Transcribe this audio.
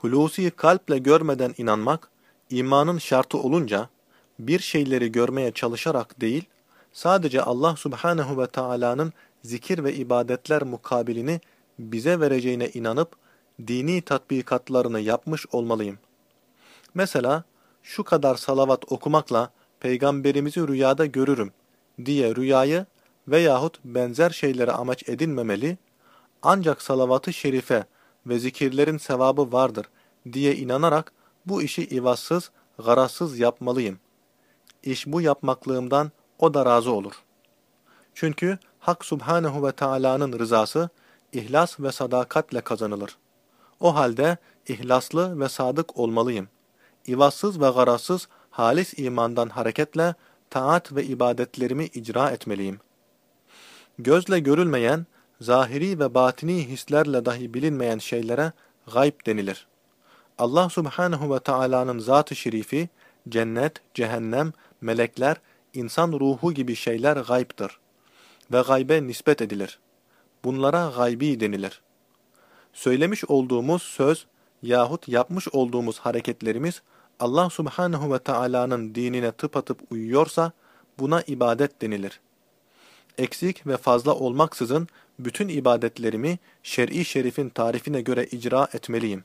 Hulusi kalple görmeden inanmak, imanın şartı olunca, bir şeyleri görmeye çalışarak değil, sadece Allah subhanehu ve Taala'nın zikir ve ibadetler mukabilini bize vereceğine inanıp, dini tatbikatlarını yapmış olmalıyım. Mesela, şu kadar salavat okumakla peygamberimizi rüyada görürüm diye rüyayı veyahut benzer şeylere amaç edinmemeli, ancak salavatı şerife ve zikirlerin sevabı vardır diye inanarak bu işi ivazsız, garazsız yapmalıyım. İş bu yapmaklığımdan o da razı olur. Çünkü Hak Subhanehu ve Taala'nın rızası ihlas ve sadakatle kazanılır. O halde ihlaslı ve sadık olmalıyım. İvazsız ve garazsız halis imandan hareketle taat ve ibadetlerimi icra etmeliyim. Gözle görülmeyen, zahiri ve batini hislerle dahi bilinmeyen şeylere gayb denilir. Allah subhanehu ve Taala'nın zat-ı şerifi, cennet, cehennem, melekler, insan ruhu gibi şeyler gaybdır ve gaybe nispet edilir. Bunlara gaybi denilir. Söylemiş olduğumuz söz yahut yapmış olduğumuz hareketlerimiz Allah subhanehu ve Taala'nın dinine tıpatıp uyuyorsa buna ibadet denilir. Eksik ve fazla olmaksızın bütün ibadetlerimi şer'i şerifin tarifine göre icra etmeliyim.